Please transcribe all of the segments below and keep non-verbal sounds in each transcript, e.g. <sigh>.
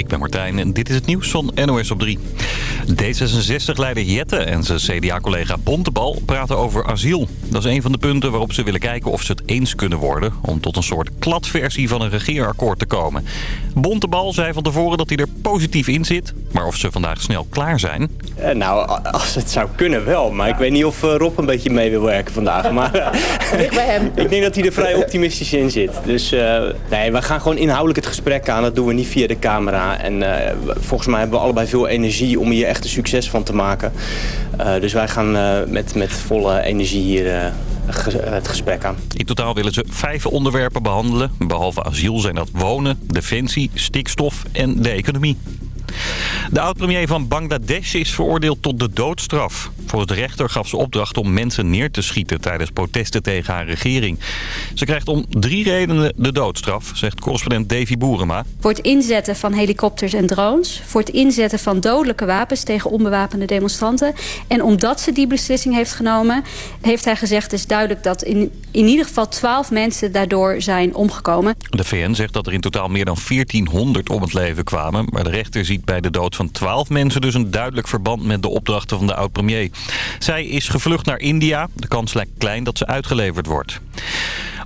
ik ben Martijn en dit is het nieuws van NOS op 3. D66-leider Jette en zijn CDA-collega Bontebal praten over asiel. Dat is een van de punten waarop ze willen kijken of ze het eens kunnen worden... om tot een soort kladversie van een regeerakkoord te komen. Bontebal zei van tevoren dat hij er positief in zit... maar of ze vandaag snel klaar zijn... Eh, nou, als het zou kunnen wel. Maar ik weet niet of eh, Rob een beetje mee wil werken vandaag. <laughs> Maar bij hem. ik denk dat hij er vrij optimistisch in zit. Dus uh, nee, we gaan gewoon inhoudelijk het gesprek aan. Dat doen we niet via de camera. En volgens mij hebben we allebei veel energie om hier echt een succes van te maken. dus wij gaan met, met volle energie hier het gesprek aan. In totaal willen ze vijf onderwerpen behandelen. Behalve asiel zijn dat wonen, defensie, stikstof en de economie. De oud-premier van Bangladesh is veroordeeld tot de doodstraf. Volgens de rechter gaf ze opdracht om mensen neer te schieten tijdens protesten tegen haar regering. Ze krijgt om drie redenen de doodstraf, zegt correspondent Davy Boerema. Voor het inzetten van helikopters en drones. Voor het inzetten van dodelijke wapens tegen onbewapende demonstranten. En omdat ze die beslissing heeft genomen, heeft hij gezegd... is duidelijk dat in, in ieder geval twaalf mensen daardoor zijn omgekomen. De VN zegt dat er in totaal meer dan 1400 om het leven kwamen. Maar de rechter ziet bij de dood van twaalf mensen dus een duidelijk verband met de opdrachten van de oud-premier. Zij is gevlucht naar India. De kans lijkt klein dat ze uitgeleverd wordt.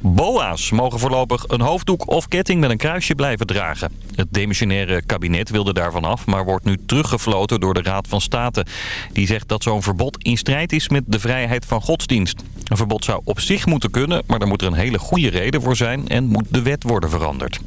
BOA's mogen voorlopig een hoofddoek of ketting met een kruisje blijven dragen. Het demissionaire kabinet wilde daarvan af, maar wordt nu teruggefloten door de Raad van State. Die zegt dat zo'n verbod in strijd is met de vrijheid van godsdienst. Een verbod zou op zich moeten kunnen, maar daar moet er een hele goede reden voor zijn en moet de wet worden veranderd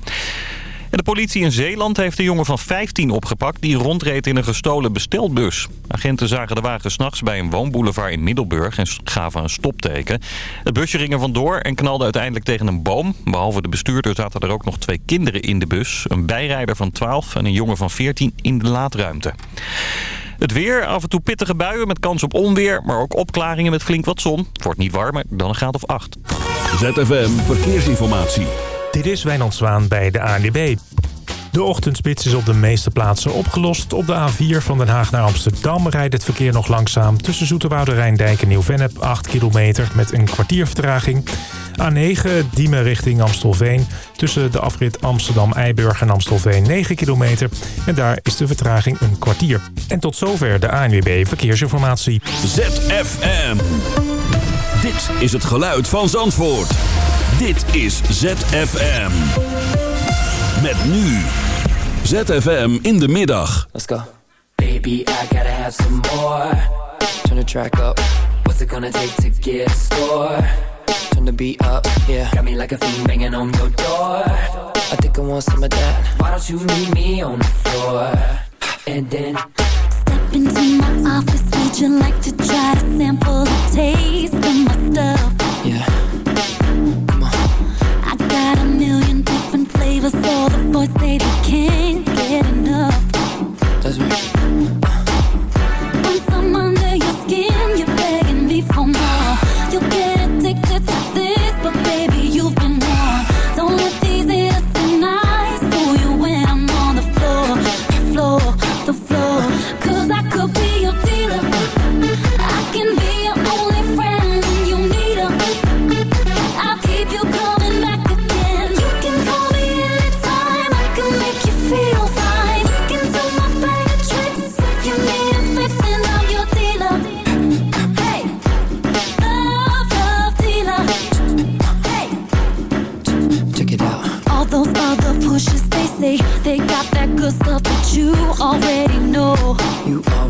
de politie in Zeeland heeft een jongen van 15 opgepakt... die rondreed in een gestolen bestelbus. Agenten zagen de wagen s'nachts bij een woonboulevard in Middelburg... en gaven een stopteken. Het busje ging er vandoor en knalde uiteindelijk tegen een boom. Behalve de bestuurder zaten er ook nog twee kinderen in de bus. Een bijrijder van 12 en een jongen van 14 in de laadruimte. Het weer, af en toe pittige buien met kans op onweer... maar ook opklaringen met flink wat zon. Het wordt niet warmer dan een graad of 8. ZFM Verkeersinformatie. Dit is Wijnand Zwaan bij de ANDB. De ochtendspits is op de meeste plaatsen opgelost. Op de A4 van Den Haag naar Amsterdam rijdt het verkeer nog langzaam... tussen Zoeterwoude Rijndijk en Nieuw-Vennep 8 kilometer met een kwartier vertraging. A9 Diemen richting Amstelveen. Tussen de afrit Amsterdam-Eiburg en Amstelveen 9 kilometer. En daar is de vertraging een kwartier. En tot zover de ANWB Verkeersinformatie. ZFM. Dit is het geluid van Zandvoort. Dit is ZFM. Met nu. ZFM in de middag. Let's go. Baby, I gotta have some more. Turn the track up. What's it gonna take to get score? Turn the beat up, yeah. Got me like a fiend banging on your door. I think I want some of that. Why don't you meet me on the floor? And then... Step into my office, would you like to try to sample the taste of my stuff? Yeah. Flavors, all the boys they can't get enough. That's right.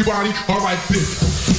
everybody, alright, bitch.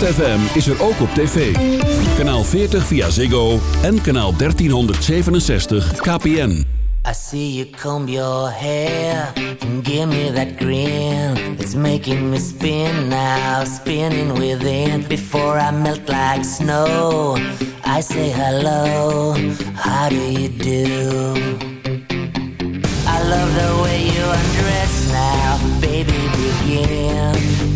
ZFM is er ook op tv. Kanaal 40 via Ziggo en kanaal 1367 KPN. I see you comb your hair and give me that grin. It's making me spin now, spinning within. Before I melt like snow, I say hello. How do you do? I love the way you undress now, baby. Begin.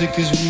Music is weaving.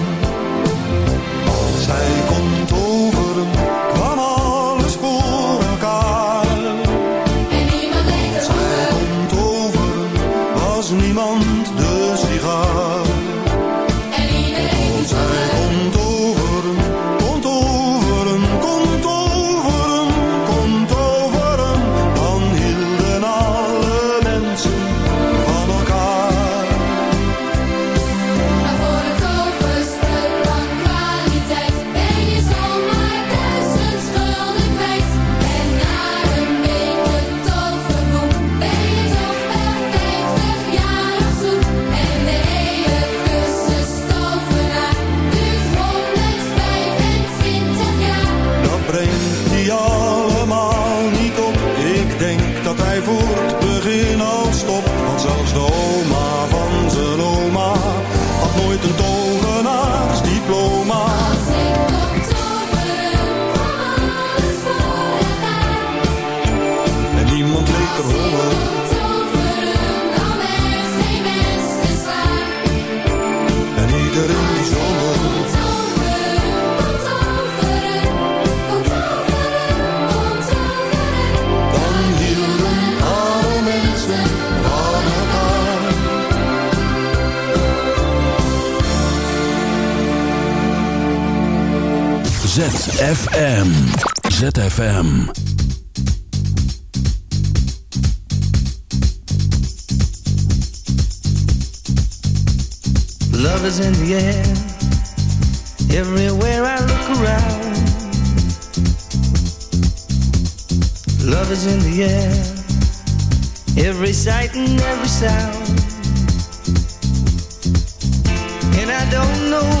ZFM. ZFM. Love is in the air. Everywhere I look around. Love is in the air. Every sight and every sound. And I don't know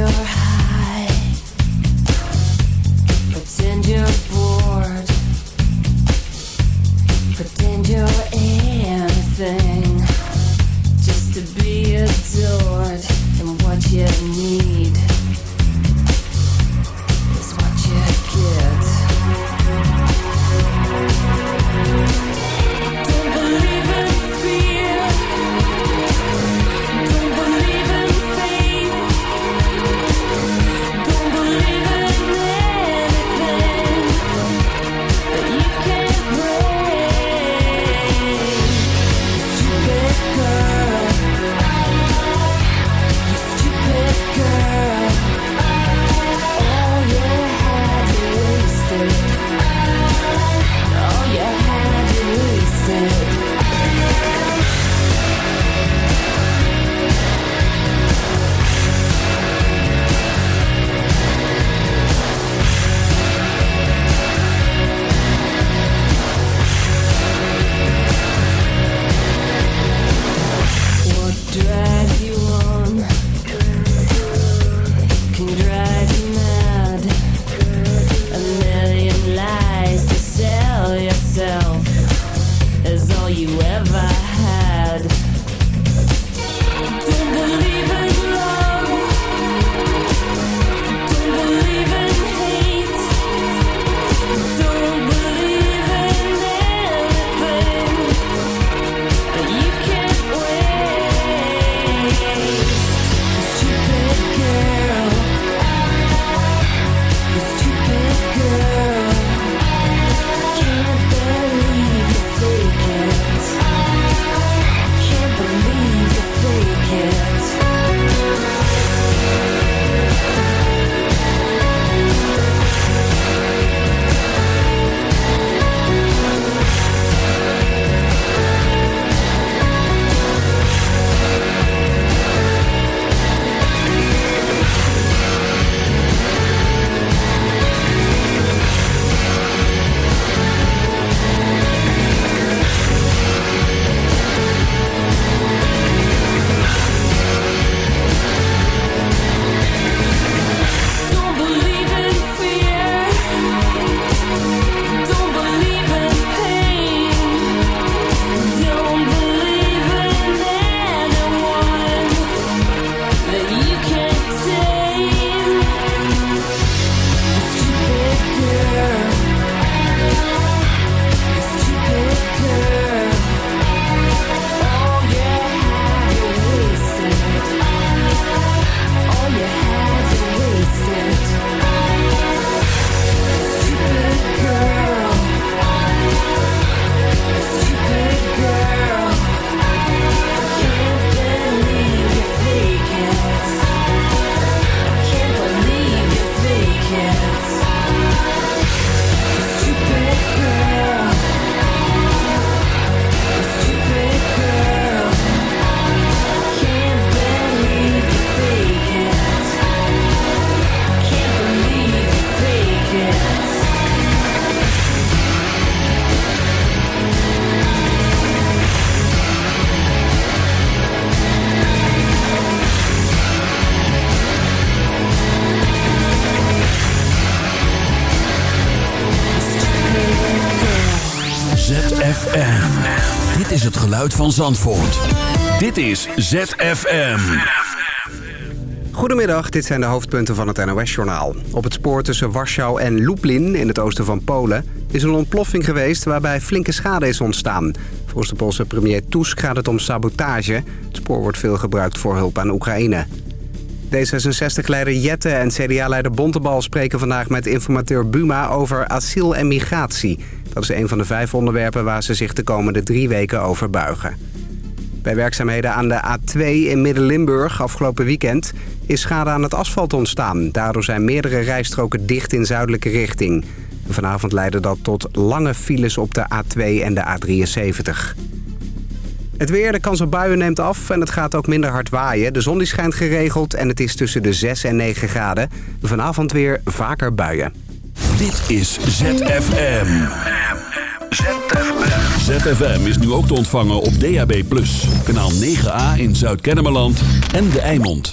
your ZFM. Dit is het geluid van Zandvoort. Dit is ZFM. Goedemiddag, dit zijn de hoofdpunten van het NOS-journaal. Op het spoor tussen Warschau en Lublin in het oosten van Polen... is een ontploffing geweest waarbij flinke schade is ontstaan. Volgens de Poolse premier Tusk gaat het om sabotage. Het spoor wordt veel gebruikt voor hulp aan Oekraïne. D66-leider Jette en CDA-leider Bontebal spreken vandaag met informateur Buma over asiel en migratie. Dat is een van de vijf onderwerpen waar ze zich de komende drie weken over buigen. Bij werkzaamheden aan de A2 in Midden-Limburg afgelopen weekend is schade aan het asfalt ontstaan. Daardoor zijn meerdere rijstroken dicht in zuidelijke richting. Vanavond leidde dat tot lange files op de A2 en de A73. Het weer, de kans op buien neemt af en het gaat ook minder hard waaien. De zon die schijnt geregeld en het is tussen de 6 en 9 graden. Vanavond weer vaker buien. Dit is ZFM. ZFM is nu ook te ontvangen op DAB+. Kanaal 9A in Zuid-Kennemerland en De Eimond.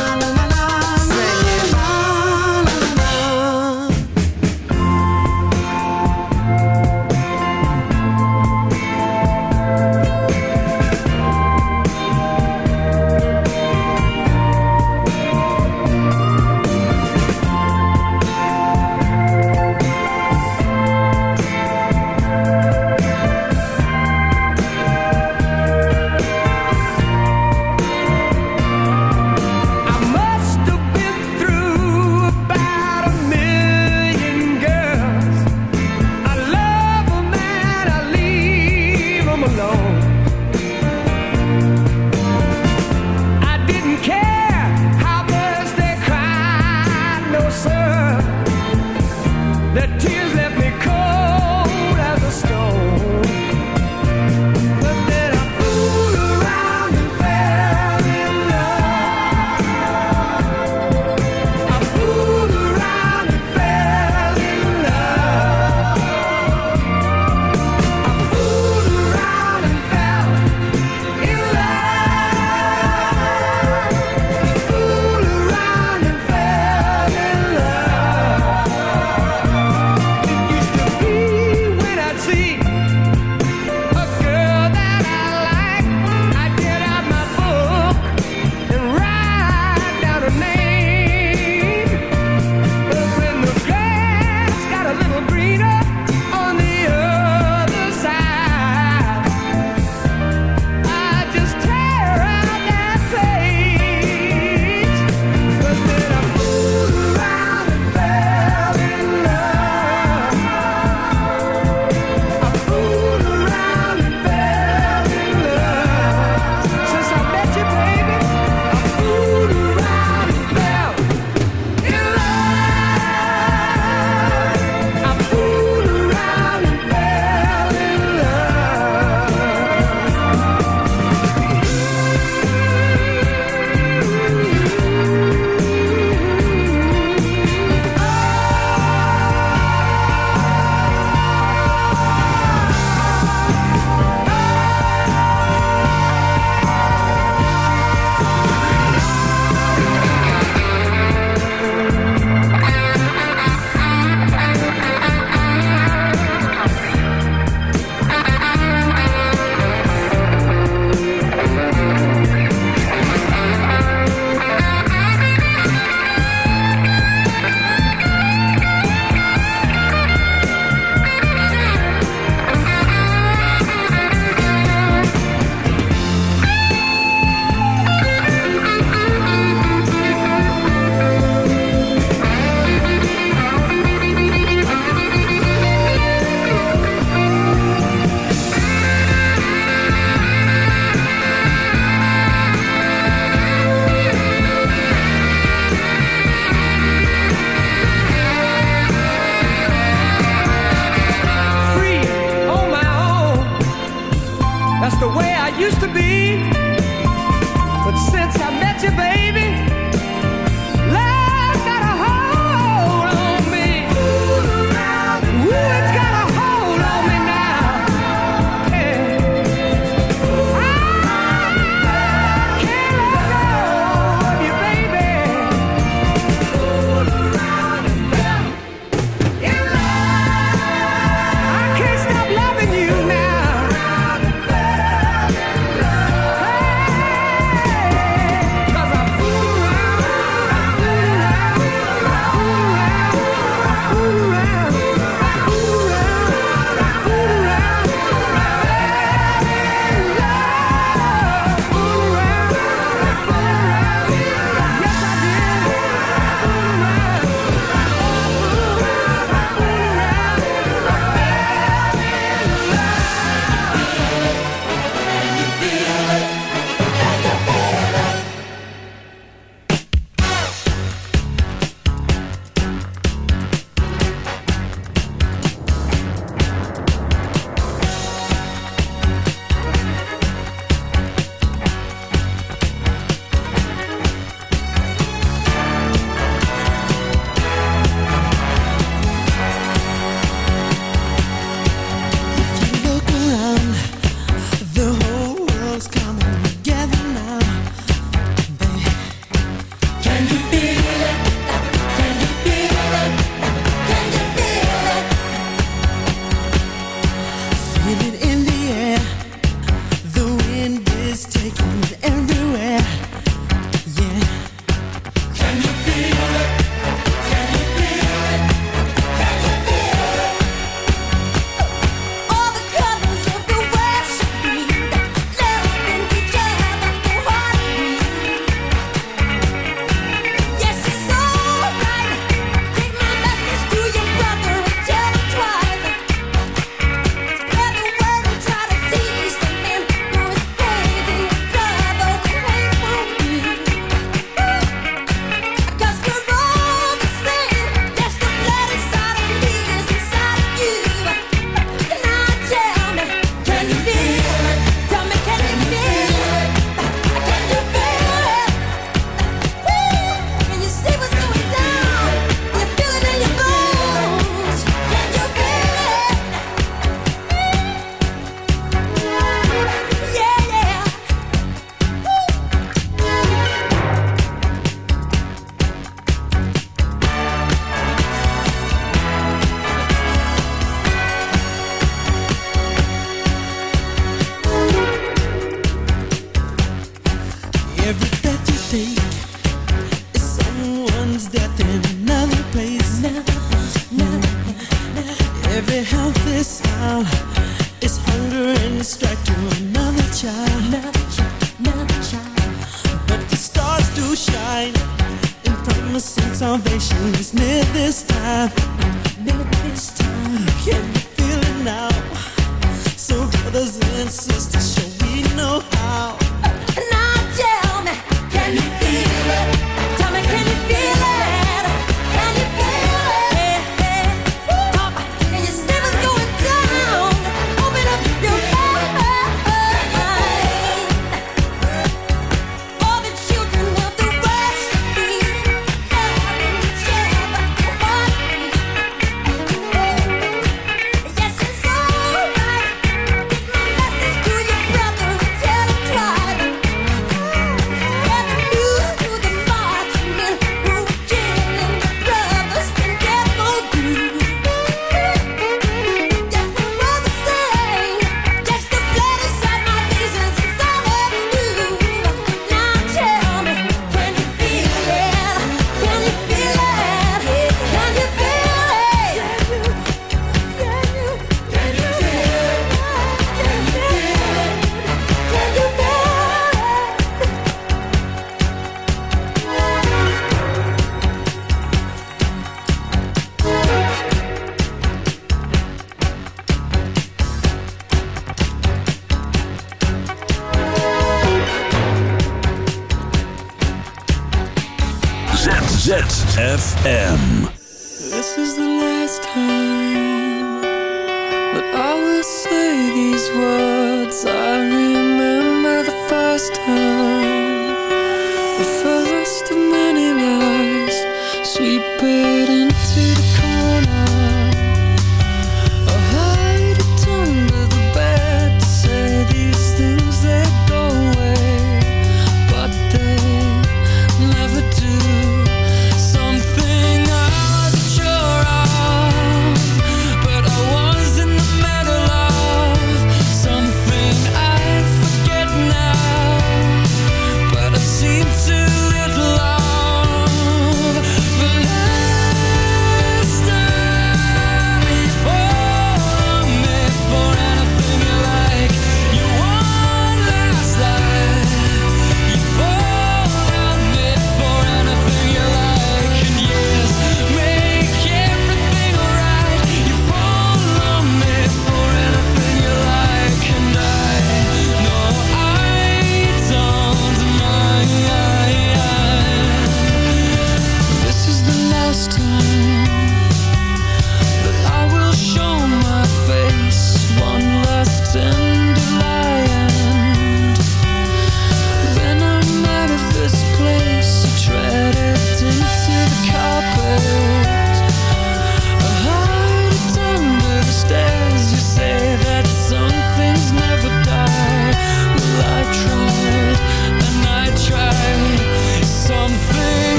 I'ma seek salvation. It's near this time. Feel it now. So brothers and sisters, show we know how.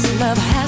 This love has